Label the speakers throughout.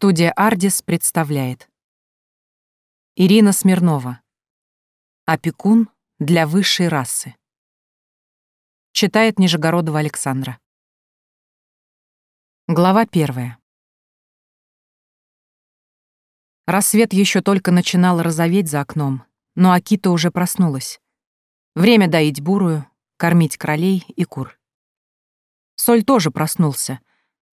Speaker 1: Студия «Ардис» представляет Ирина Смирнова Опекун для высшей расы Читает Нижегородова Александра Глава первая Рассвет еще только начинал розоветь за окном, но Акита уже проснулась. Время доить бурую, кормить кролей и кур. Соль тоже проснулся.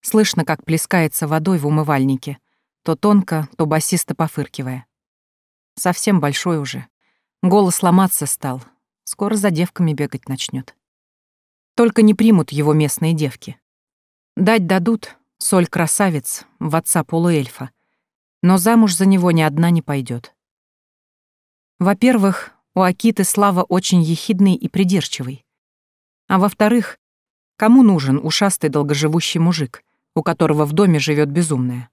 Speaker 1: Слышно, как плескается водой в умывальнике, то тонко, то басисто пофыркивая. Совсем большой уже. Голос ломаться стал. Скоро за девками бегать начнет. Только не примут его местные девки. Дать дадут, соль красавец, в отца полуэльфа но замуж за него ни одна не пойдет. Во-первых, у Акиты Слава очень ехидный и придирчивый. А во-вторых, кому нужен ушастый долгоживущий мужик, у которого в доме живет безумная?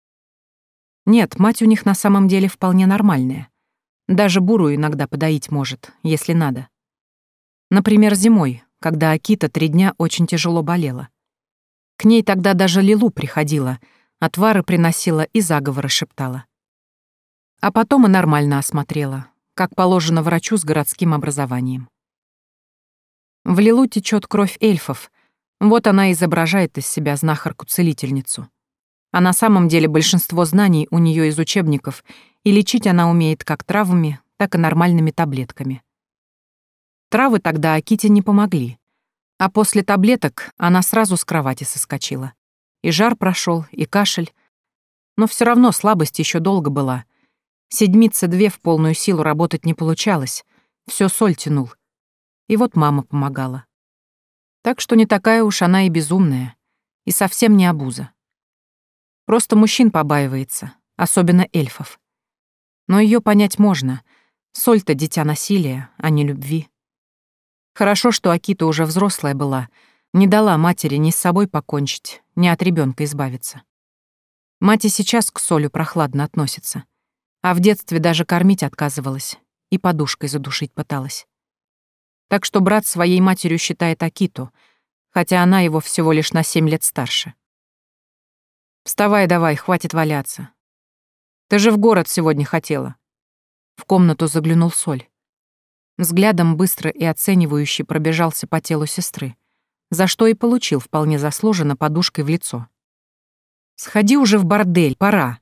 Speaker 1: Нет, мать у них на самом деле вполне нормальная. Даже буру иногда подоить может, если надо. Например, зимой, когда Акита три дня очень тяжело болела. К ней тогда даже Лилу приходила — Отвары приносила и заговоры шептала. А потом и нормально осмотрела, как положено врачу с городским образованием. В Лилу течет кровь эльфов, вот она изображает из себя знахарку-целительницу. А на самом деле большинство знаний у нее из учебников, и лечить она умеет как травами, так и нормальными таблетками. Травы тогда Аките не помогли, а после таблеток она сразу с кровати соскочила. И жар прошел, и кашель. Но все равно слабость еще долго была. Седмица две в полную силу работать не получалось. Все соль тянул. И вот мама помогала. Так что не такая уж она и безумная. И совсем не обуза. Просто мужчин побаивается, особенно эльфов. Но ее понять можно. Соль-то дитя насилия, а не любви. Хорошо, что Акита уже взрослая была — не дала матери ни с собой покончить, ни от ребенка избавиться. Мать и сейчас к Солю прохладно относится. А в детстве даже кормить отказывалась и подушкой задушить пыталась. Так что брат своей матерью считает Акиту, хотя она его всего лишь на семь лет старше. «Вставай давай, хватит валяться. Ты же в город сегодня хотела». В комнату заглянул Соль. Взглядом быстро и оценивающе пробежался по телу сестры за что и получил вполне заслуженно подушкой в лицо. «Сходи уже в бордель, пора!»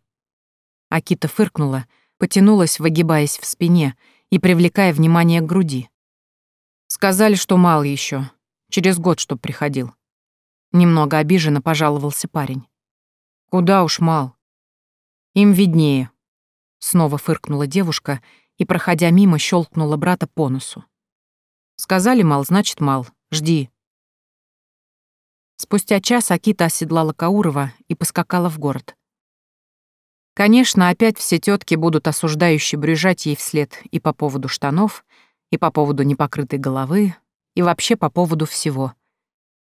Speaker 1: Акита фыркнула, потянулась, выгибаясь в спине и привлекая внимание к груди. «Сказали, что мало еще, через год, чтоб приходил». Немного обиженно пожаловался парень. «Куда уж мал?» «Им виднее», — снова фыркнула девушка и, проходя мимо, щелкнула брата по носу. «Сказали мал, значит мал. Жди». Спустя час Акита оседлала Каурова и поскакала в город. Конечно, опять все тетки будут осуждающе брюжать ей вслед и по поводу штанов, и по поводу непокрытой головы, и вообще по поводу всего.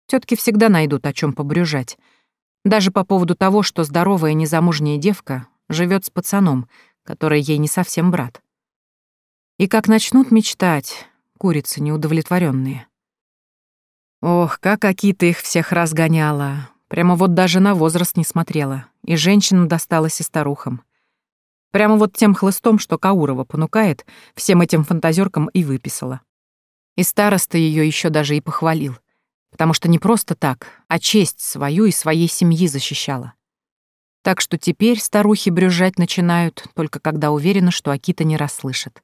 Speaker 1: Тетки всегда найдут о чем побрюжать. Даже по поводу того, что здоровая незамужняя девка живет с пацаном, который ей не совсем брат. И как начнут мечтать, курицы неудовлетворенные. Ох, как Акита их всех разгоняла. Прямо вот даже на возраст не смотрела. И женщинам досталось, и старухам. Прямо вот тем хлыстом, что Каурова понукает, всем этим фантазеркам и выписала. И староста ее еще даже и похвалил. Потому что не просто так, а честь свою и своей семьи защищала. Так что теперь старухи брюзжать начинают, только когда уверены, что Акита не расслышит.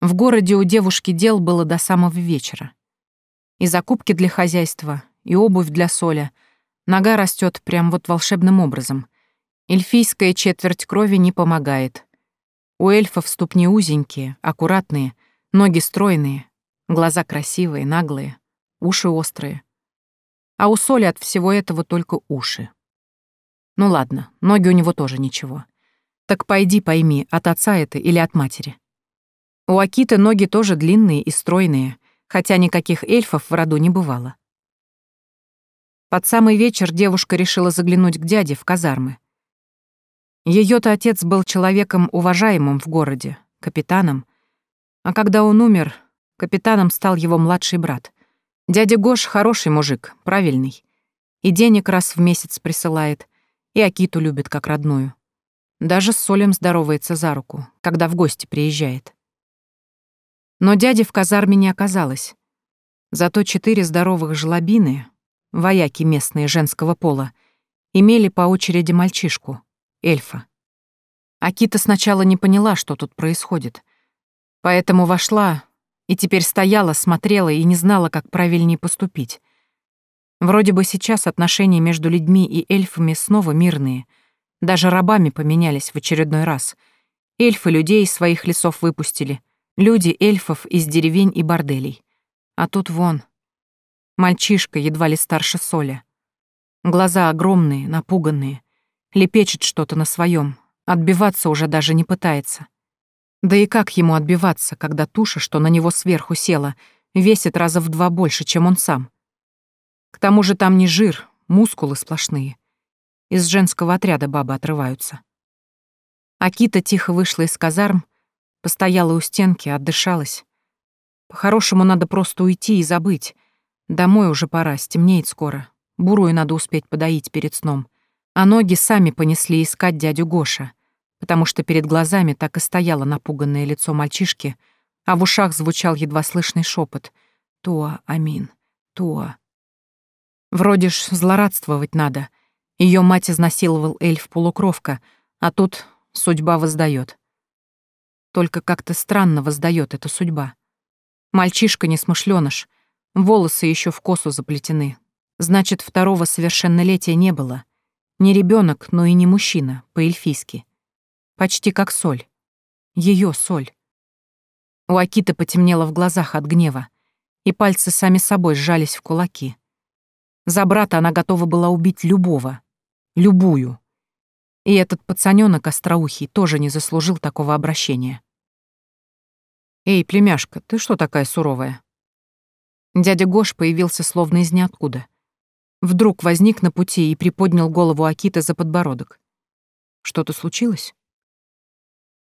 Speaker 1: В городе у девушки дел было до самого вечера. И закупки для хозяйства, и обувь для соля. Нога растет прям вот волшебным образом. Эльфийская четверть крови не помогает. У эльфов ступни узенькие, аккуратные, ноги стройные, глаза красивые, наглые, уши острые. А у соли от всего этого только уши. Ну ладно, ноги у него тоже ничего. Так пойди пойми, от отца это или от матери. У Акиты ноги тоже длинные и стройные, хотя никаких эльфов в роду не бывало. Под самый вечер девушка решила заглянуть к дяде в казармы. Ее-то отец был человеком уважаемым в городе, капитаном, а когда он умер, капитаном стал его младший брат. Дядя Гош хороший мужик, правильный, и денег раз в месяц присылает, И Акиту любит как родную. Даже с Солем здоровается за руку, когда в гости приезжает. Но дяди в казарме не оказалось. Зато четыре здоровых жлобины, вояки местные женского пола, имели по очереди мальчишку, эльфа. Акита сначала не поняла, что тут происходит. Поэтому вошла и теперь стояла, смотрела и не знала, как правильнее поступить. Вроде бы сейчас отношения между людьми и эльфами снова мирные. Даже рабами поменялись в очередной раз. Эльфы людей из своих лесов выпустили, люди эльфов из деревень и борделей. А тут вон. Мальчишка, едва ли старше Соля. Глаза огромные, напуганные. Лепечет что-то на своем, отбиваться уже даже не пытается. Да и как ему отбиваться, когда туша, что на него сверху села, весит раза в два больше, чем он сам? К тому же там не жир, мускулы сплошные. Из женского отряда бабы отрываются. Акита тихо вышла из казарм, постояла у стенки, отдышалась. По-хорошему надо просто уйти и забыть. Домой уже пора, стемнеет скоро. Бурую надо успеть подоить перед сном. А ноги сами понесли искать дядю Гоша — потому что перед глазами так и стояло напуганное лицо мальчишки, а в ушах звучал едва слышный шепот «Туа, Амин, Туа». Вроде ж злорадствовать надо. Ее мать изнасиловал эльф-полукровка, а тут судьба воздает. Только как-то странно воздает эта судьба. Мальчишка несмышленыш, волосы еще в косу заплетены. Значит, второго совершеннолетия не было. Не ребенок, но и не мужчина, по-эльфийски. Почти как соль. Ее соль. У Акиты потемнело в глазах от гнева, и пальцы сами собой сжались в кулаки. За брата она готова была убить любого. Любую. И этот пацанёнок остроухий тоже не заслужил такого обращения. «Эй, племяшка, ты что такая суровая?» Дядя Гош появился словно из ниоткуда. Вдруг возник на пути и приподнял голову Акиты за подбородок. «Что-то случилось?»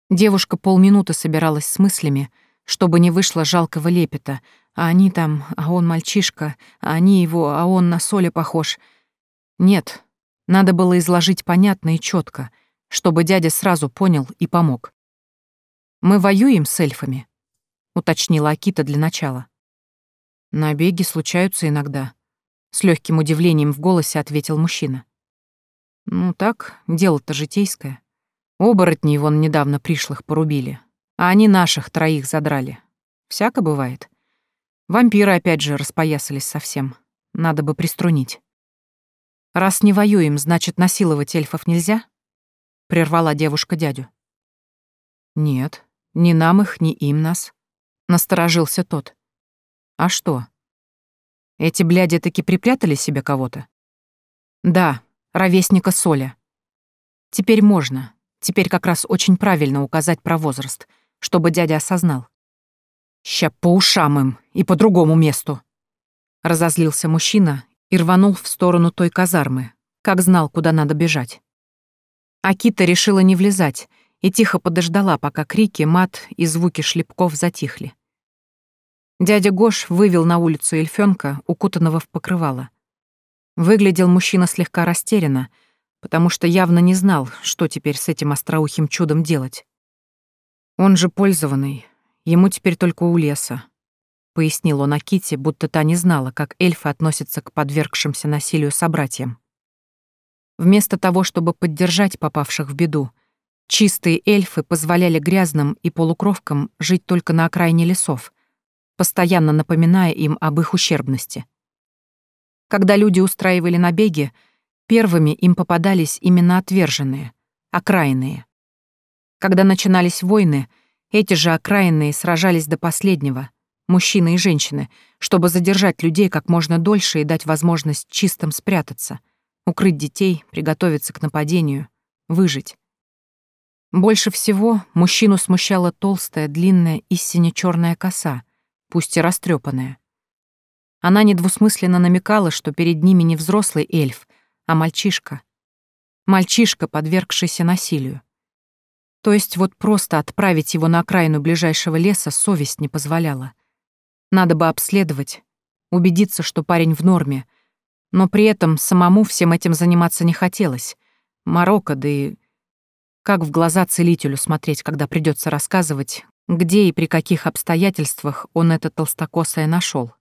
Speaker 1: Девушка полминуты собиралась с мыслями, чтобы не вышло жалкого лепета, а они там, а он мальчишка, а они его, а он на соли похож. Нет, надо было изложить понятно и четко, чтобы дядя сразу понял и помог. «Мы воюем с эльфами», — уточнила Акита для начала. «Набеги случаются иногда», — с легким удивлением в голосе ответил мужчина. «Ну так, дело-то житейское». Оборотни вон недавно пришлых порубили, а они наших троих задрали. Всяко бывает. Вампиры опять же распоясались совсем. Надо бы приструнить. Раз не воюем, значит, насиловать эльфов нельзя? Прервала девушка дядю. Нет, ни нам их, ни им нас. Насторожился тот. А что? Эти бляди таки припрятали себе кого-то? Да, ровесника Соля. Теперь можно, Теперь как раз очень правильно указать про возраст, чтобы дядя осознал. «Ща по ушам им и по другому месту!» Разозлился мужчина и рванул в сторону той казармы, как знал, куда надо бежать. Акита решила не влезать и тихо подождала, пока крики, мат и звуки шлепков затихли. Дядя Гош вывел на улицу эльфёнка, укутанного в покрывало. Выглядел мужчина слегка растерянно, потому что явно не знал, что теперь с этим остроухим чудом делать. «Он же пользованный, ему теперь только у леса», — пояснил он Аките, будто та не знала, как эльфы относятся к подвергшимся насилию собратьям. Вместо того, чтобы поддержать попавших в беду, чистые эльфы позволяли грязным и полукровкам жить только на окраине лесов, постоянно напоминая им об их ущербности. Когда люди устраивали набеги, Первыми им попадались именно отверженные, окраинные. Когда начинались войны, эти же окраинные сражались до последнего, мужчины и женщины, чтобы задержать людей как можно дольше и дать возможность чистым спрятаться, укрыть детей, приготовиться к нападению, выжить. Больше всего мужчину смущала толстая, длинная и сине-черная коса, пусть и растрепанная. Она недвусмысленно намекала, что перед ними не взрослый эльф, а мальчишка. Мальчишка, подвергшийся насилию. То есть вот просто отправить его на окраину ближайшего леса совесть не позволяла. Надо бы обследовать, убедиться, что парень в норме, но при этом самому всем этим заниматься не хотелось. Марокко, да и... Как в глаза целителю смотреть, когда придется рассказывать, где и при каких обстоятельствах он это толстокосое нашел?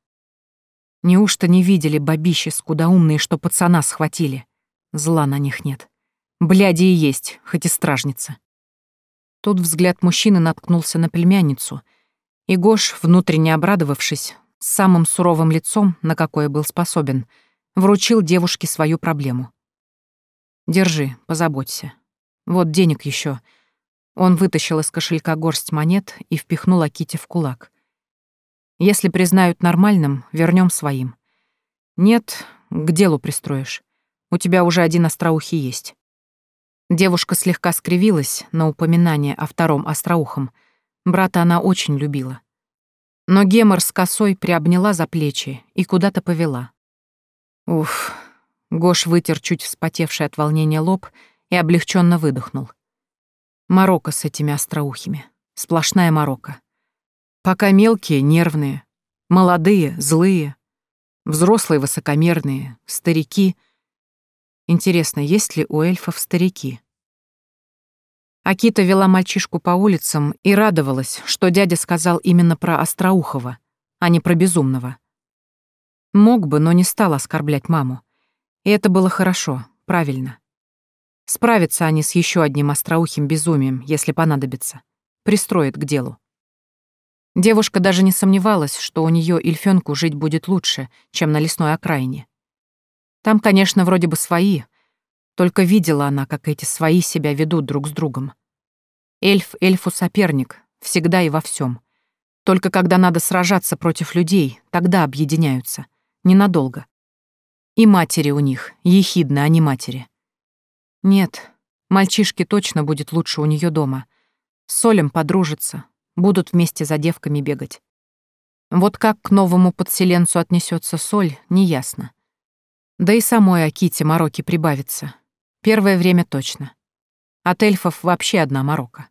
Speaker 1: Неужто не видели бабищи скудоумные, что пацана схватили? Зла на них нет. Бляди и есть, хоть и стражница. Тут взгляд мужчины наткнулся на племянницу, и Гош, внутренне обрадовавшись, самым суровым лицом, на какое был способен, вручил девушке свою проблему. «Держи, позаботься. Вот денег еще. Он вытащил из кошелька горсть монет и впихнул Аките в кулак. Если признают нормальным, вернем своим. Нет, к делу пристроишь. У тебя уже один остроухий есть. Девушка слегка скривилась на упоминание о втором остроухом. Брата она очень любила. Но Гемор с косой приобняла за плечи и куда-то повела. Уф. Гош вытер чуть вспотевший от волнения лоб и облегченно выдохнул. Марокко с этими остроухими. Сплошная Марокко. Пока мелкие, нервные, молодые, злые, взрослые, высокомерные, старики. Интересно, есть ли у эльфов старики? Акита вела мальчишку по улицам и радовалась, что дядя сказал именно про Остроухова, а не про Безумного. Мог бы, но не стал оскорблять маму. И это было хорошо, правильно. Справятся они с еще одним остроухим безумием, если понадобится. Пристроит к делу. Девушка даже не сомневалась, что у нее Ильфёнку жить будет лучше, чем на лесной окраине. Там, конечно, вроде бы свои, только видела она, как эти свои себя ведут друг с другом. Эльф эльфу соперник, всегда и во всем. Только когда надо сражаться против людей, тогда объединяются. Ненадолго. И матери у них, ехидны, а не матери. Нет, мальчишке точно будет лучше у нее дома. С Солем подружится, Будут вместе за девками бегать. Вот как к новому подселенцу отнесется соль, неясно. Да и самой Аките мороки прибавится. Первое время точно. От эльфов вообще одна морока.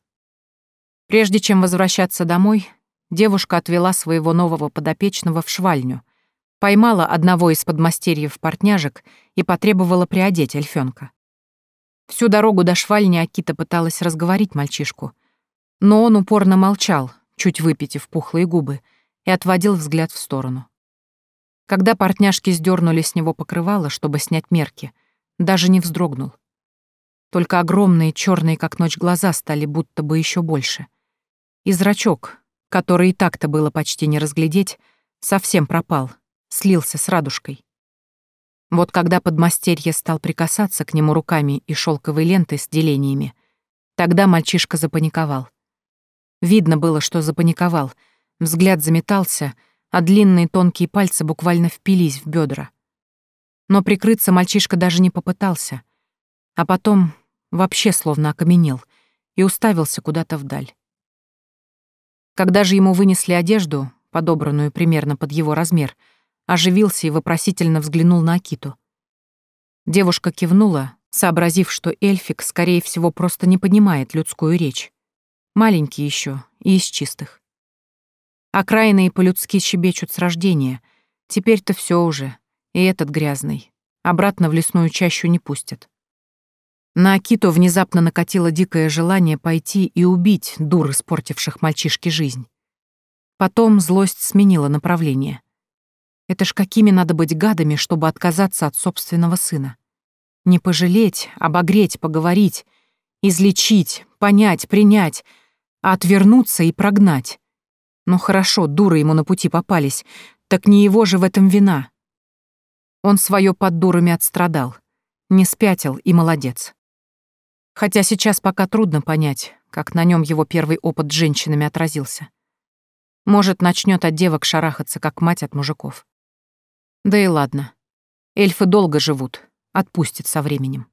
Speaker 1: Прежде чем возвращаться домой, девушка отвела своего нового подопечного в швальню, поймала одного из подмастерьев портняжек и потребовала приодеть эльфёнка. Всю дорогу до швальни Акита пыталась разговорить мальчишку — но он упорно молчал, чуть выпитив пухлые губы, и отводил взгляд в сторону. Когда портняшки сдернули с него покрывало, чтобы снять мерки, даже не вздрогнул. Только огромные черные, как ночь, глаза стали будто бы еще больше. И зрачок, который и так-то было почти не разглядеть, совсем пропал, слился с радужкой. Вот когда подмастерье стал прикасаться к нему руками и шелковой лентой с делениями, тогда мальчишка запаниковал. Видно было, что запаниковал. Взгляд заметался, а длинные тонкие пальцы буквально впились в бедра. Но прикрыться мальчишка даже не попытался. А потом вообще словно окаменел и уставился куда-то вдаль. Когда же ему вынесли одежду, подобранную примерно под его размер, оживился и вопросительно взглянул на Акиту. Девушка кивнула, сообразив, что эльфик, скорее всего, просто не понимает людскую речь. Маленький еще и из чистых. Окраины и по-людски щебечут с рождения. Теперь-то все уже. И этот грязный. Обратно в лесную чащу не пустят. На Акиту внезапно накатило дикое желание пойти и убить дур, испортивших мальчишке жизнь. Потом злость сменила направление. Это ж какими надо быть гадами, чтобы отказаться от собственного сына? Не пожалеть, обогреть, поговорить, излечить, понять, принять — а отвернуться и прогнать. Ну хорошо, дуры ему на пути попались, так не его же в этом вина. Он свое под дурами отстрадал, не спятил и молодец. Хотя сейчас пока трудно понять, как на нем его первый опыт с женщинами отразился. Может, начнет от девок шарахаться, как мать от мужиков. Да и ладно. Эльфы долго живут, отпустит со временем.